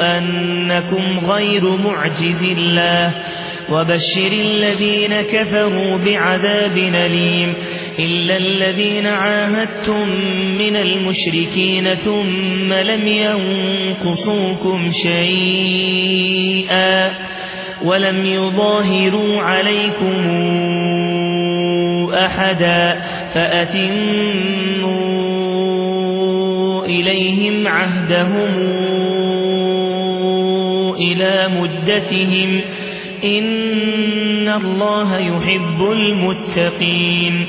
أنكم غير معجز الله وبشر الذين كفروا بعذاب أليم إلا الذين عاهدتم من المشركين ثم لم ينقصوكم شيئا ولم يظاهروا عليكم أحدا فأتموا إليهم عهدهم إلى مدتهم إن الله يحب المتقين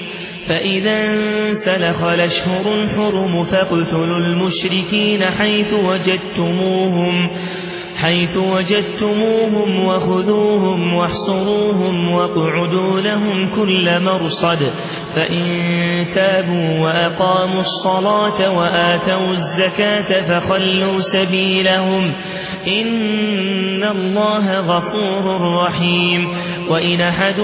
فإذا انسلخ الأشهر الحرم فاقتلوا المشركين حيث وجدتموهم حيث وجدتموهم وخذوهم واحصروهم واقعدوا لهم كل مرصد فإن تابوا وأقاموا الصلاة وآتوا الزكاة فخلوا سبيلهم إن الله غفور رحيم وإن أحد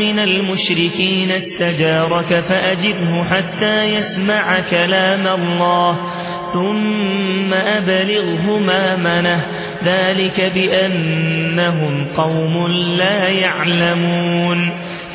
من المشركين استجارك فأجره حتى يسمع كلام الله ثم أبلغه ما منه ذلك بأنهم قوم لا يعلمون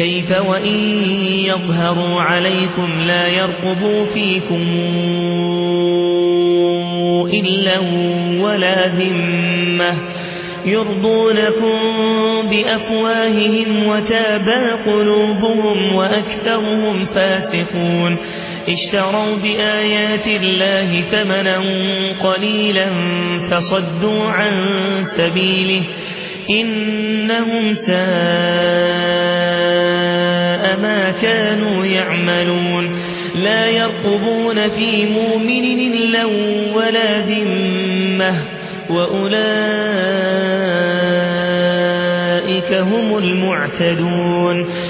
كيف وإن يظهروا عليكم لا يرقبوا فيكم إلا ولا ذمة يرضونكم بأفواههم وتابى قلوبهم وأكثرهم فاسقون اشتروا بآيات الله ثمنا قليلا فصدوا عن سبيله إنهم ساء ما كانوا يعملون. لا يرقبون في مؤمن إلا ولا ذمة. وأولئك هم المعتدون.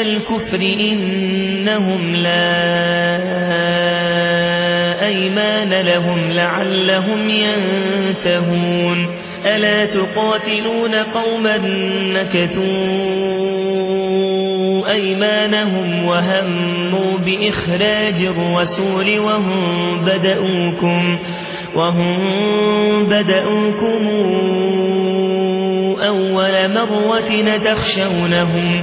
الكفر إنهم لا أيمان لهم لعلهم ينتهون. ألا تقاتلون قوما نكثوا أيمانهم وهموا بإخراج الرسول وهم بدأوكم وهم بدأوكم أول مرة تخشونهم.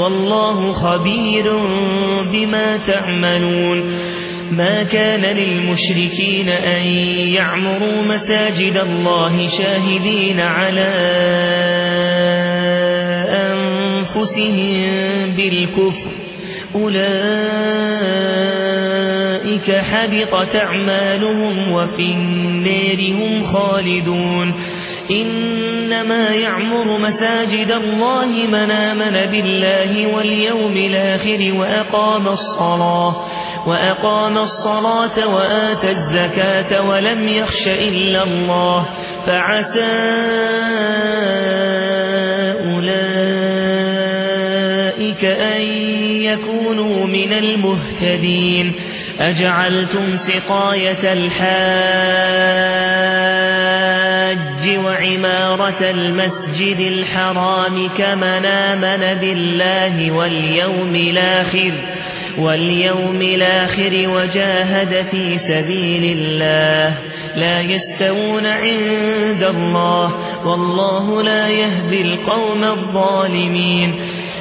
والله خبير بما تعملون. ما كان للمشركين أن يعمروا مساجد الله شاهدين على أنفسهم بالكفر. أولئك حبطت أعمالهم وفي النار هم خالدون. إنما يعمر مساجد الله من آمن بالله واليوم الآخر وأقام الصلاة وأقام الصلاة وآتى الزكاة ولم يخش إلا الله فعسى أولئك أن يكونوا من المهتدين أجعلتم سقاية الحاج وعمارة المسجد الحرام كمن آمن بالله واليوم الآخر واليوم الآخر وجاهد في سبيل الله. لا يستوون عند الله والله لا يهدي القوم الظالمين.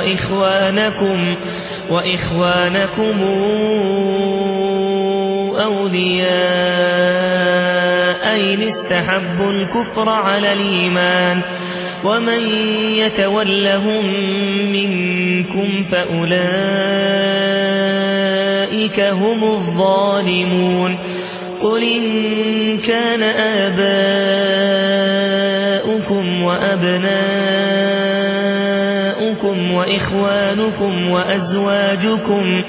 وإخوانكم وإخوانكم أولياء إن استحبوا الكفر على الإيمان ومن يتولهم منكم فأولئك هم الظالمون. قل إن كان آباؤكم وأبناؤكم وإخوانكم وأزواجكم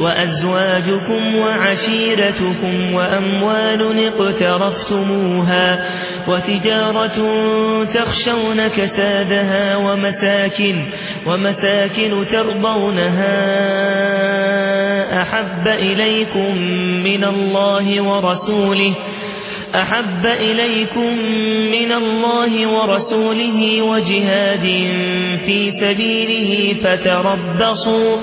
وأزواجكم وعشيرتكم وأموال اقترفتموها وتجارة تخشون كسادها ومساكن ومساكن ترضونها أحب إليكم من الله ورسوله أحب إليكم من الله ورسوله وجهاد في سبيله فتربصوا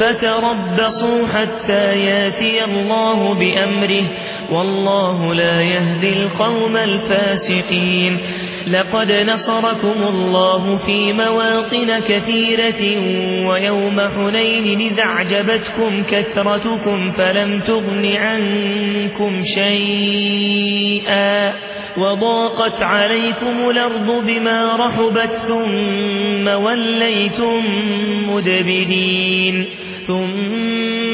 فتربصوا حتى ياتي الله بأمره والله لا يهدي القوم الفاسقين. لقد نصركم الله في مواطن كثيرة ويوم حنين إذ أعجبتكم كثرتكم فلم تغن عنكم شيئا وضاقت عليكم الأرض بما رحبت ثم وليتم مدبرين ثم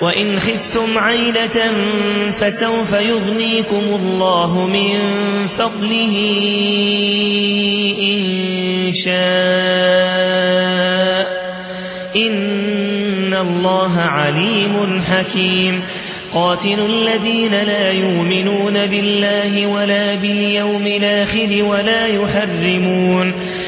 وإن خفتم عيلة فسوف يغنيكم الله من فضله إن شاء. إن الله عليم حكيم. قاتل الذين لا يؤمنون بالله ولا باليوم الآخر ولا يحرمون.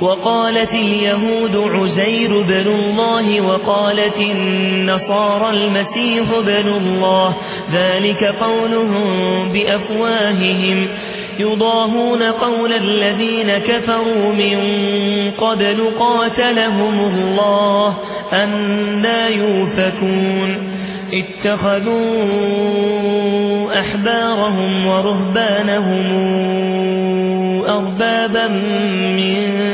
وقالت اليهود عزير بن الله وقالت النصارى المسيح بن الله. ذلك قولهم بأفواههم. يضاهون قول الذين كفروا من قبل قاتلهم الله أنا يوفكون. اتخذوا أحبارهم ورهبانهم أربابا من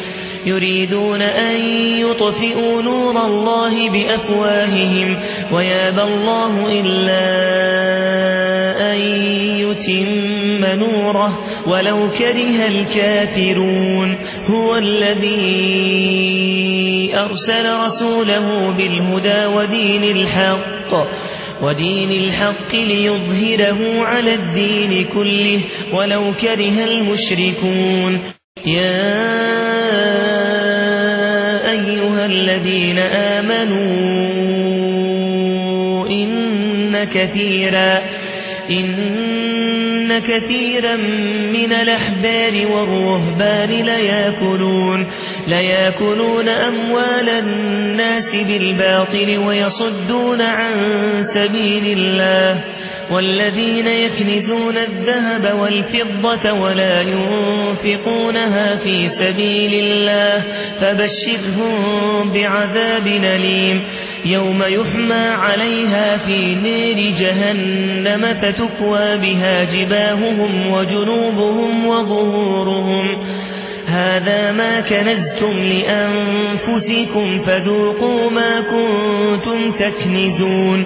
يريدون أن يطفئوا نور الله بأفواههم ويابى الله إلا أن يتم نوره ولو كره الكافرون. هو الذي أرسل رسوله بالهدى ودين الحق ودين الحق ليظهره على الدين كله ولو كره المشركون. يا أيها الذين آمنوا إن كثيرا إن كثيرا من الأحبار والرهبان ليأكلون ليأكلون أموال الناس بالباطل ويصدون عن سبيل الله. والذين يكنزون الذهب والفضة ولا ينفقونها في سبيل الله فبشرهم بعذاب أليم. يوم يحمى عليها في نير جهنم فتكوى بها جباههم وجنوبهم وظهورهم. هذا ما كنزتم لأنفسكم فذوقوا ما كنتم تكنزون.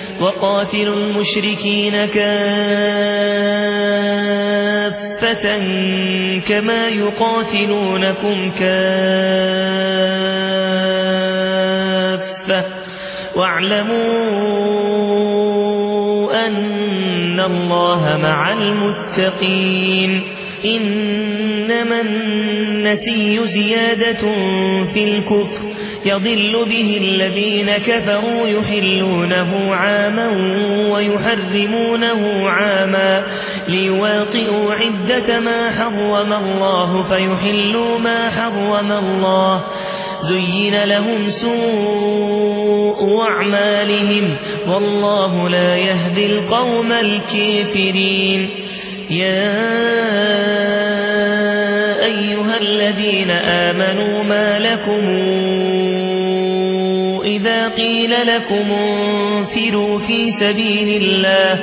وقاتلوا المشركين كافة كما يقاتلونكم كافة. واعلموا أن الله مع المتقين. إنما النسي زيادة في الكفر. يضل به الذين كفروا يحلونه عاما ويحرمونه عاما ليواطئوا عدة ما حرم الله فيحلوا ما حرم الله. زين لهم سوء أعمالهم والله لا يهدي القوم الكافرين. يا أيها الذين آمنوا ما لكم قيل لكم انفروا في سبيل الله.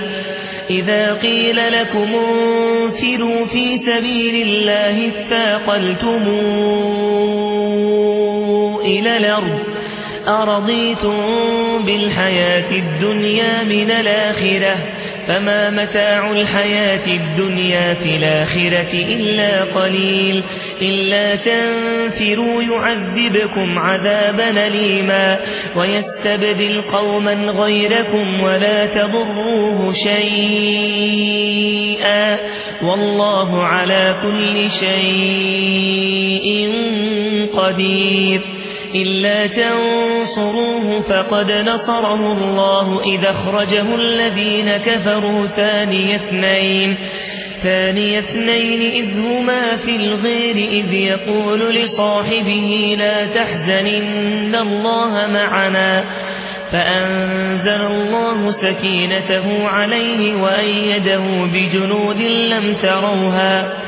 إذا قيل لكم انفروا في سبيل الله اثاقلتم إلى الأرض. أرضيتم بالحياة الدنيا من الآخرة. فما متاع الحياة الدنيا في الآخرة إلا قليل إلا تنفروا يعذبكم عذابا ليما ويستبدل قوما غيركم ولا تضروه شيئا والله على كل شيء قدير إلا تنصروه فقد نصره الله إذا أخرجه الذين كفروا ثاني اثنين. ثاني اثنين إذ هما في الغير إذ يقول لصاحبه لا تحزن إن الله معنا. فأنزل الله سكينته عليه وأيده بجنود لم تروها.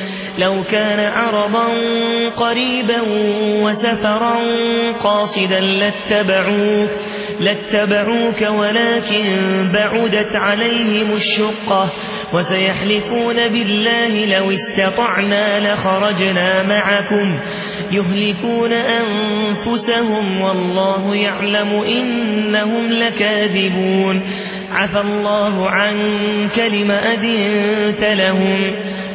لو كان عرضا قريبا وسفرا قاصدا لاتبعوك, لاتبعوك ولكن بعدت عليهم الشقة وسيحلفون بالله لو استطعنا لخرجنا معكم. يهلكون أنفسهم والله يعلم إنهم لكاذبون. عفى الله عنك لم أذنت لهم.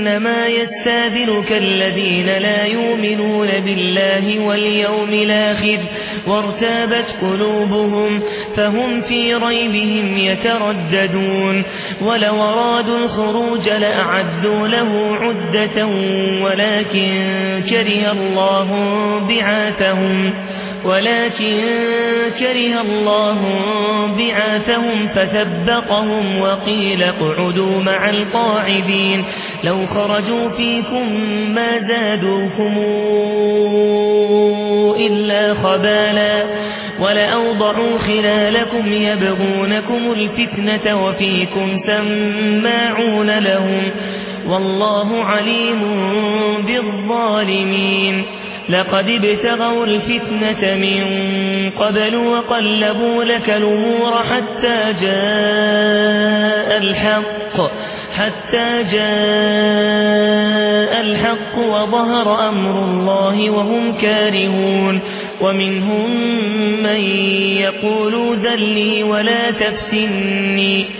إنما يستاذنك الذين لا يؤمنون بالله واليوم الآخر وارتابت قلوبهم فهم في ريبهم يترددون ولو أرادوا الخروج لأعدوا له عدة ولكن كره الله بعاثهم ولكن كره الله بعاثهم فثبطهم وقيل اقعدوا مع القاعدين لو خرجوا فيكم ما زادوكم إلا خبالا ولأوضعوا خلالكم يبغونكم الفتنة وفيكم سماعون لهم والله عليم بالظالمين لقد ابتغوا الفتنة من قبل وقلبوا لك الأمور حتى جاء الحق حتى جاء الحق وظهر أمر الله وهم كارهون. ومنهم من يقول ذلي ولا تفتني.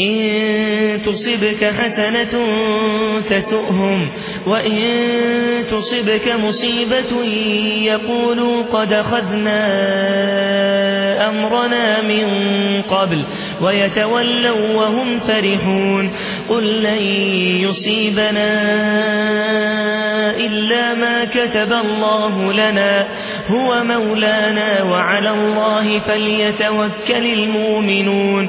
إن تصبك حسنة تسؤهم وإن تصبك مصيبة يقولوا قد خذنا أمرنا من قبل ويتولوا وهم فرحون. قل لن يصيبنا إلا ما كتب الله لنا هو مولانا وعلى الله فليتوكل المؤمنون.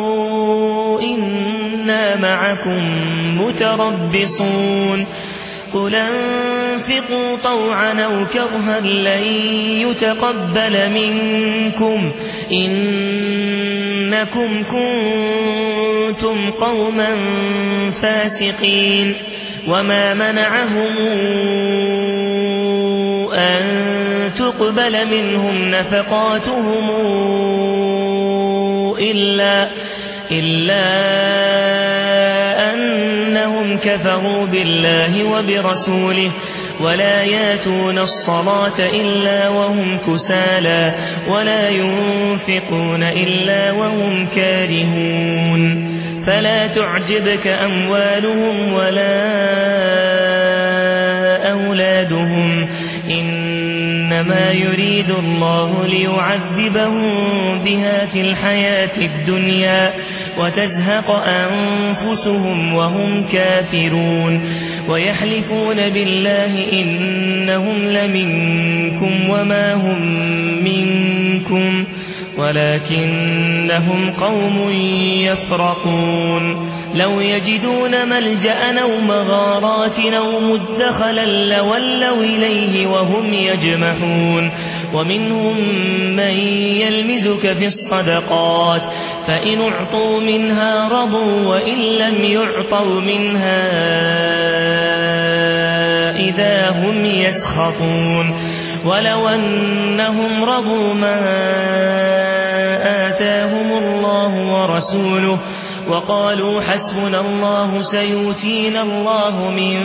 إنا معكم متربصون. قل أنفقوا طوعا أو كرها لن يتقبل منكم. إنكم كنتم قوما فاسقين. وما منعهم أن تقبل منهم نفقاتهم إلا, إلا أنهم كفروا بالله وبرسوله ولا ياتون الصلاة إلا وهم كسالى ولا ينفقون إلا وهم كارهون فلا تعجبك أموالهم ولا أولادهم إنما يريد يريد الله ليعذبهم بها في الحياة الدنيا وتزهق أنفسهم وهم كافرون ويحلفون بالله إنهم لمنكم وما هم منكم ولكنهم قوم يفرقون. لو يجدون ملجأ أو مغارات أو مدخلا لولوا إليه وهم يجمحون ومنهم من يلمزك في الصدقات فإن اعطوا منها رضوا وإن لم يعطوا منها إذا هم يسخطون. ولو أنهم رضوا ما آتاهم الله ورسوله وقالوا حسبنا الله سيؤتينا الله من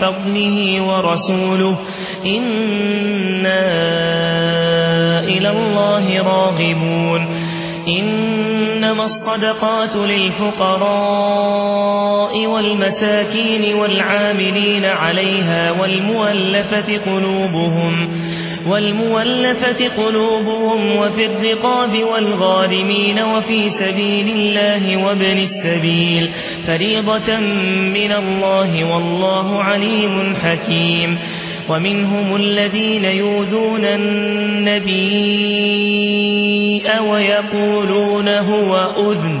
فضله ورسوله إنا إلى الله راغبون إنما الصدقات للفقراء والمساكين والعاملين عليها والمؤلفة قلوبهم والمولفة قلوبهم وفي الرقاب والغارمين وفي سبيل الله وابن السبيل فريضة من الله والله عليم حكيم ومنهم الذين يوذون النبي ويقولون هو أذن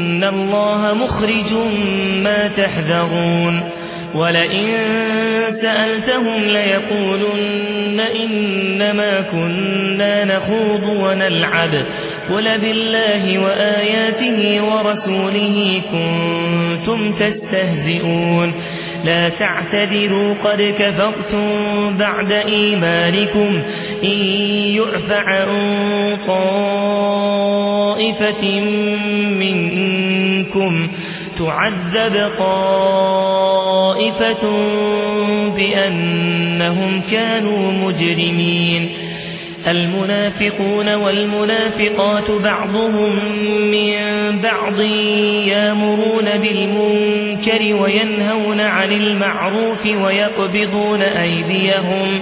الله مخرج ما تحذرون ولئن سألتهم ليقولن إنما كنا نخوض ونلعب قل بالله وآياته ورسوله كنتم تستهزئون لا تعتذروا قد كفرتم بعد إيمانكم إن يعف عن طائفة منكم تعذب طائفة بأنهم كانوا مجرمين. المنافقون والمنافقات بعضهم من بعض يامرون بالمنكر وينهون عن المعروف ويقبضون أيديهم.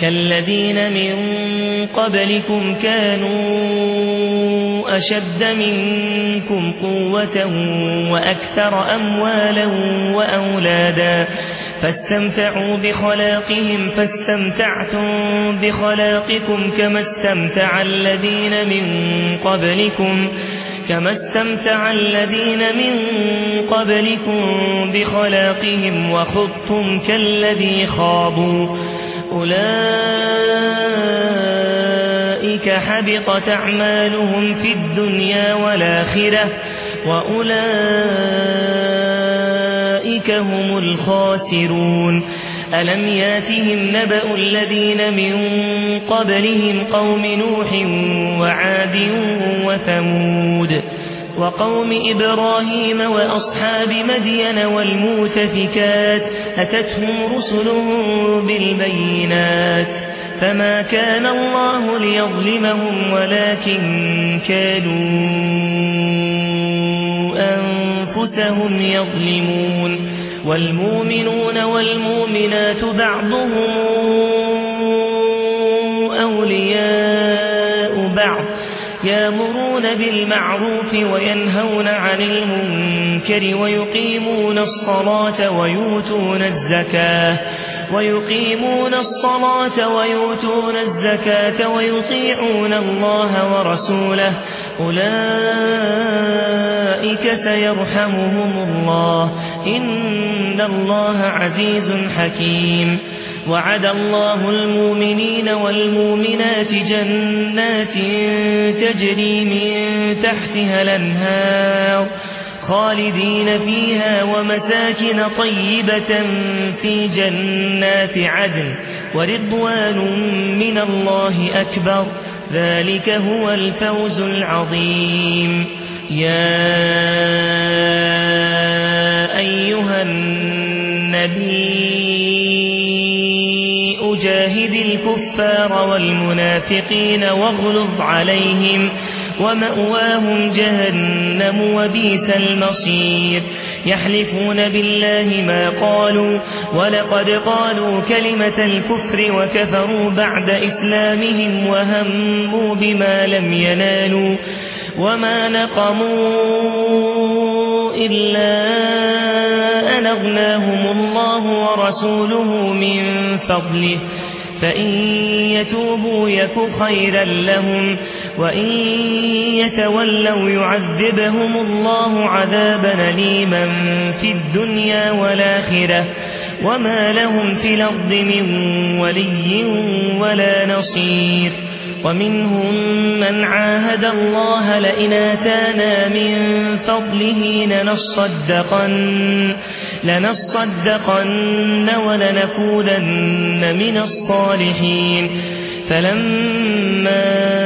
كالذين من قبلكم كانوا أشد منكم قوة وأكثر أموالا وأولادا فاستمتعوا بخلاقهم فاستمتعتم بخلاقكم كما استمتع الذين من قبلكم كما استمتع الذين من قبلكم بخلاقهم وخضتم كالذي خاضوا أولئك حبطت أعمالهم في الدنيا والآخرة وأولئك هم الخاسرون ألم ياتهم نبأ الذين من قبلهم قوم نوح وعاد وثمود وقوم إبراهيم وأصحاب مدين والمؤتفكات أتتهم رسلهم بالبينات فما كان الله ليظلمهم ولكن كانوا أنفسهم يظلمون والمؤمنون والمؤمنات بعضهم أولياء بعض يأمرون بالمعروف وينهون عن المنكر ويقيمون الصلاة ويؤتون الزكاة ويقيمون الصلاة ويؤتون الزكاة ويطيعون الله ورسوله أولئك سيرحمهم الله. إن الله عزيز حكيم. وعد الله المؤمنين والمؤمنات جنات تجري من تحتها الأنهار. خالدين فيها ومساكن طيبة في جنات عدن ورضوان من الله أكبر. ذلك هو الفوز العظيم. يا أيها النبي أجاهد الكفار والمنافقين واغلظ عليهم. ومأواهم جهنم وبيس المصير. يحلفون بالله ما قالوا ولقد قالوا كلمة الكفر وكفروا بعد إسلامهم وهموا بما لم ينالوا وما نقموا إلا أن أغناهم الله ورسوله من فضله. فإن يتوبوا يك خيرا لهم. وإن يتولوا يعذبهم الله عذابا ليما في الدنيا والآخرة وما لهم في الأرض من ولي ولا نصير ومنهم من عاهد الله لئن آتانا من فضله لنصدقن, لنصدقن ولنكونن من الصالحين. فلما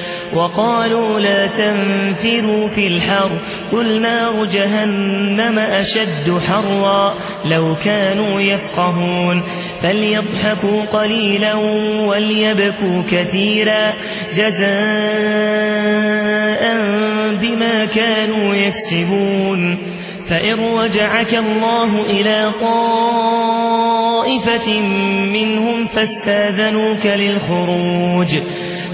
وقالوا لا تنفروا في الحر قل نار جهنم أشد حرا لو كانوا يفقهون فليضحكوا قليلا وليبكوا كثيرا جزاء بما كانوا يكسبون فإن رجعك الله إلى طائفة منهم فاستأذنوك للخروج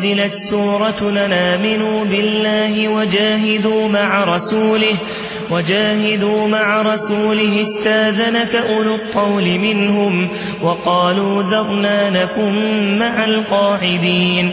أنزلت سورة نامنوا بالله وجاهدوا مع رسوله وجاهدوا مع رسوله استاذنك أولو الطول منهم وقالوا ذرنا نكن مع القاعدين.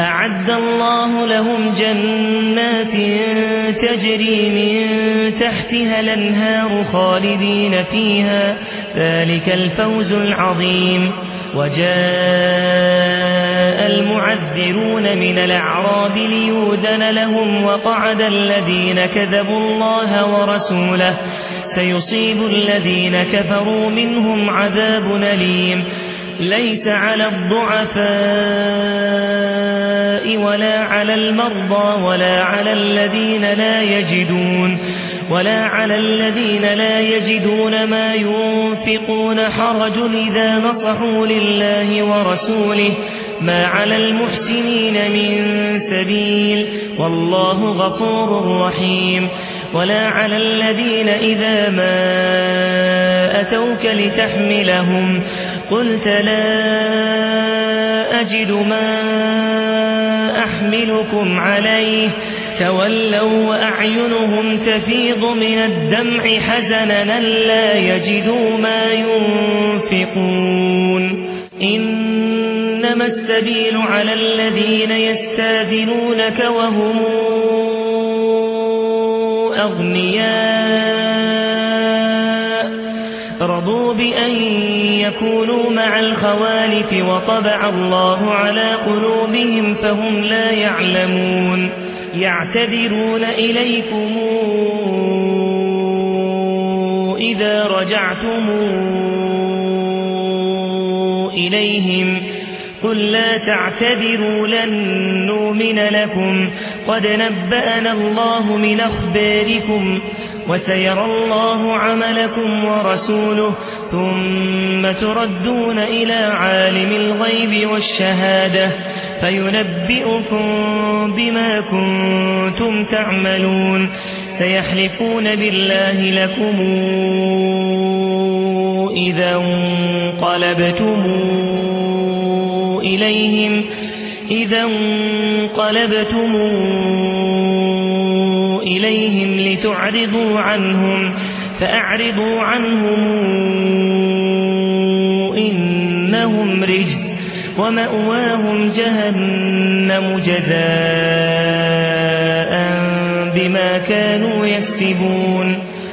أعد الله لهم جنات تجري من تحتها الأنهار خالدين فيها. ذلك الفوز العظيم. وجاء المعذرون من الأعراب ليوذن لهم وقعد الذين كذبوا الله ورسوله. سيصيب الذين كفروا منهم عذاب أليم. ليس على الضعفاء ولا على المرضى ولا على الذين لا يجدون ولا على الذين لا يجدون ما ينفقون حرج إذا نصحوا لله ورسوله ما على المحسنين من سبيل والله غفور رحيم ولا على الذين إذا ما أتوك لتحملهم قلت لا أجد ما أحملكم عليه. تولوا وأعينهم تفيض من الدمع حزنا لا يجدوا ما ينفقون. إنما السبيل على الذين يستاذنونك وهم أغنياء. رضوا بأن يكونوا مع الخوالف وطبع الله على قلوبهم فهم لا يعلمون. يعتذرون إليكم إذا رجعتم إليهم. قل لا تعتذروا لن نؤمن لكم. قد نبأنا الله من أخباركم. وسيرى الله عملكم ورسوله ثم تردون إلى عالم الغيب والشهادة فينبئكم بما كنتم تعملون سيحلفون بالله لكم إذا انقلبتم إليهم إذا انقلبتم إليهم لتعرضوا عنهم فأعرضوا عنهم إنهم رجس ومأواهم جهنم جزاء بما كانوا يكسبون.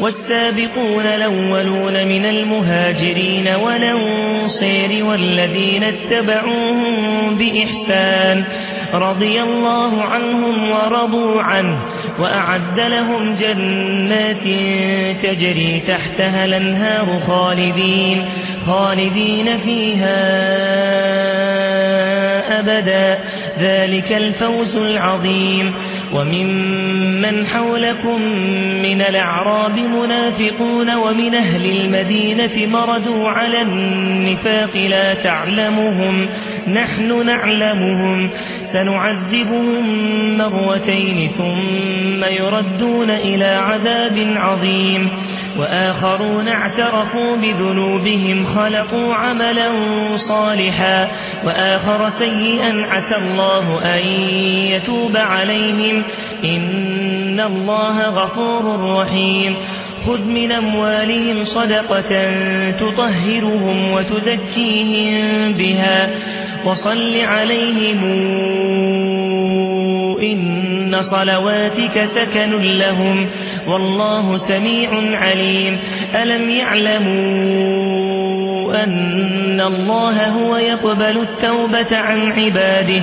والسابقون الأولون من المهاجرين والأنصير والذين اتبعوهم بإحسان رضي الله عنهم ورضوا عنه وأعد لهم جنات تجري تحتها الأنهار خالدين, خالدين فيها أبدا. ذلك الفوز العظيم. وممن حولكم من الأعراب منافقون ومن أهل المدينة مردوا على النفاق لا تعلمهم. نحن نعلمهم. سنعذبهم مرتين ثم يردون إلى عذاب عظيم. وآخرون اعترفوا بذنوبهم خلقوا عملا صالحا. وآخر سيئا عسى الله أن يتوب عليهم. إن الله غفور رحيم. خذ من أموالهم صدقة تطهرهم وتزكيهم بها. وصل عليهم. إن صلواتك سكن لهم. والله سميع عليم. ألم يعلموا أن الله هو يقبل التوبة عن عباده.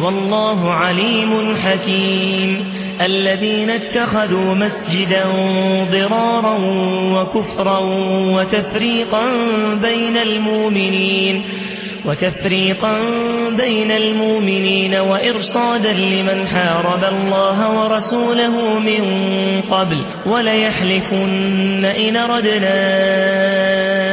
والله عليم حكيم. الذين اتخذوا مسجدا ضرارا وكفرا وتفريقا بين المؤمنين وتفريقا بين المؤمنين وإرصادا لمن حارب الله ورسوله من قبل وليحلفن إن ردنا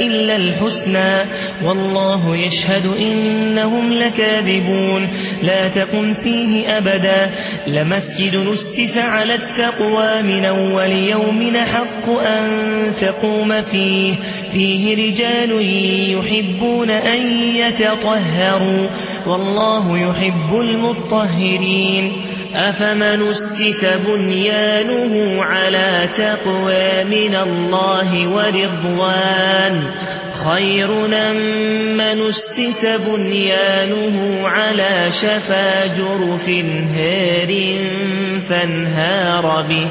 إلا الحسنى. والله يشهد إنهم لكاذبون. لا تقم فيه أبدا. لمسجد نسس على التقوى من أول يوم حق أن تقوم فيه. فيه رجال يحبون أن يتطهروا. والله يحب المطهرين. أفمن أسس بنيانه على تقوى من الله ورضوان؟ خير من أسس بنيانه على شفا جرف هار فانهار به.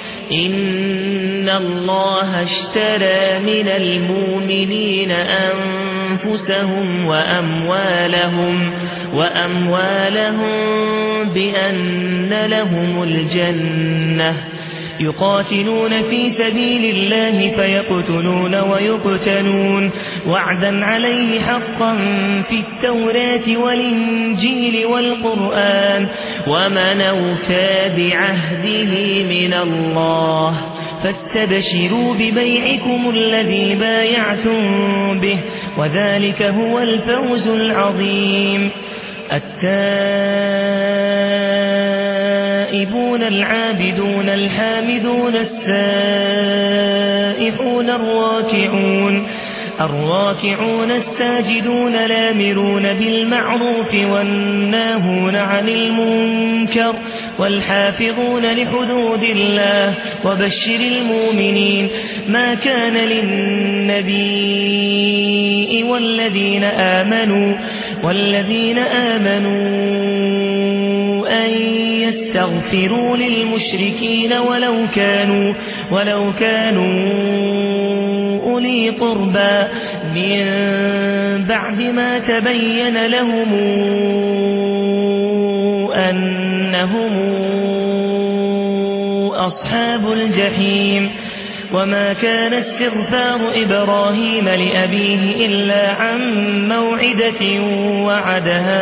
إن الله اشترى من المؤمنين أنفسهم وأموالهم, وأموالهم بأن لهم الجنة يقاتلون في سبيل الله فيقتلون ويقتلون. وعدا عليه حقا في التوراة والإنجيل والقرآن ومن اوفى بعهده من الله فاستبشروا ببيعكم الذي بايعتم به وذلك هو الفوز العظيم. التائبون العابدون الحامدون السائحون الراكعون الراكعون الساجدون لامرون بالمعروف والناهون عن المنكر والحافظون لحدود الله وبشر المؤمنين ما كان للنبي والذين آمنوا والذين آمنوا أن يستغفروا للمشركين ولو كانوا ولو كانوا أولي قربى. من بعد ما تبين لهم أنهم أصحاب الجحيم. وما كان استغفار إبراهيم لأبيه إلا عن موعدة وعدها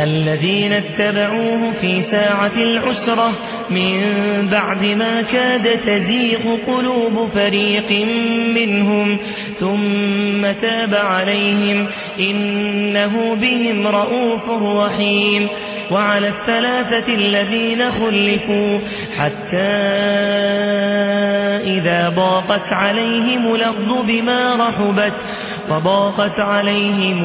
الذين اتبعوه في ساعة العسرة. من بعد ما كاد تزيغ قلوب فريق منهم ثم تاب عليهم. إنه بهم رءوف رحيم. وعلى الثلاثة الذين خلفوا حتى إذا ضاقت عليهم الأرض بما رحبت وضاقت عليهم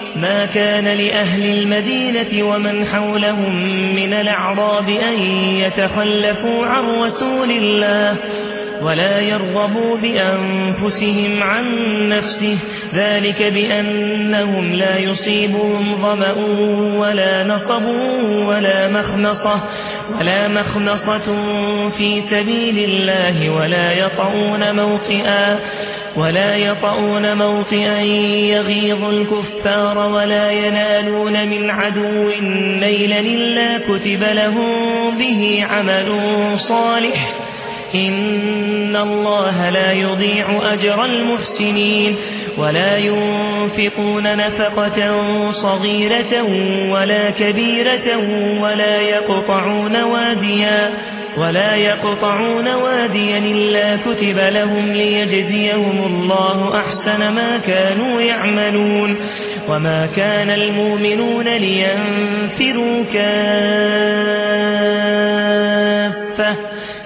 ما كان لأهل المدينة ومن حولهم من الأعراب أن يتخلفوا عن رسول الله. ولا يرغبوا بأنفسهم عن نفسه. ذلك بأنهم لا يصيبهم ظمأ ولا نصب ولا مخمصة ولا مخمصة في سبيل الله ولا يطعون موطئا ولا يطعون موطئا يغيظ الكفار ولا ينالون من عدو نيلا إلا كتب لهم به عمل صالح. إن الله لا يضيع أجر المحسنين ولا ينفقون نفقة صغيرة ولا كبيرة ولا يقطعون واديا ولا يقطعون واديا إلا كتب لهم ليجزيهم الله أحسن ما كانوا يعملون وما كان المؤمنون لينفروا كافة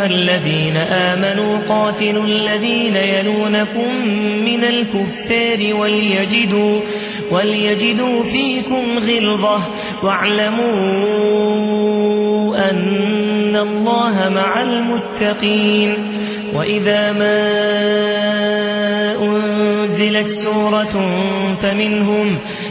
أيها الذين آمنوا قاتلوا الذين يلونكم من الكفار وليجدوا, وليجدوا فيكم غلظة. واعلموا أن الله مع المتقين. وإذا ما أنزلت سورة فمنهم,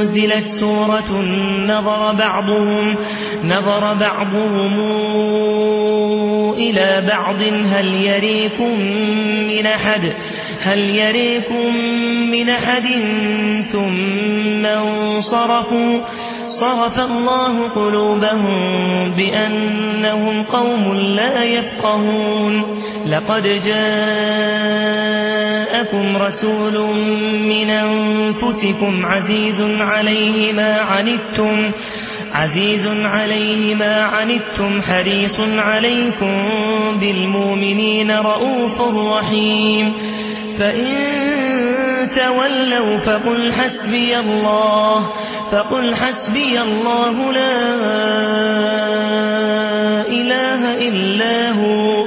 أنزلت سورة نظر بعضهم نظر بعضهم إلى بعض. هل يريكم من أحد؟ هل يريكم من أحد؟ ثم انصرفوا. صرف الله قلوبهم بأنهم قوم لا يفقهون. لقد جاء جاءكم رسول من أنفسكم عزيز عليه ما عنتم عزيز عليه ما عنتم حريص عليكم بالمؤمنين رؤوف رحيم. فإن تولوا فقل حسبي الله فقل حسبي الله لا إله إلا هو.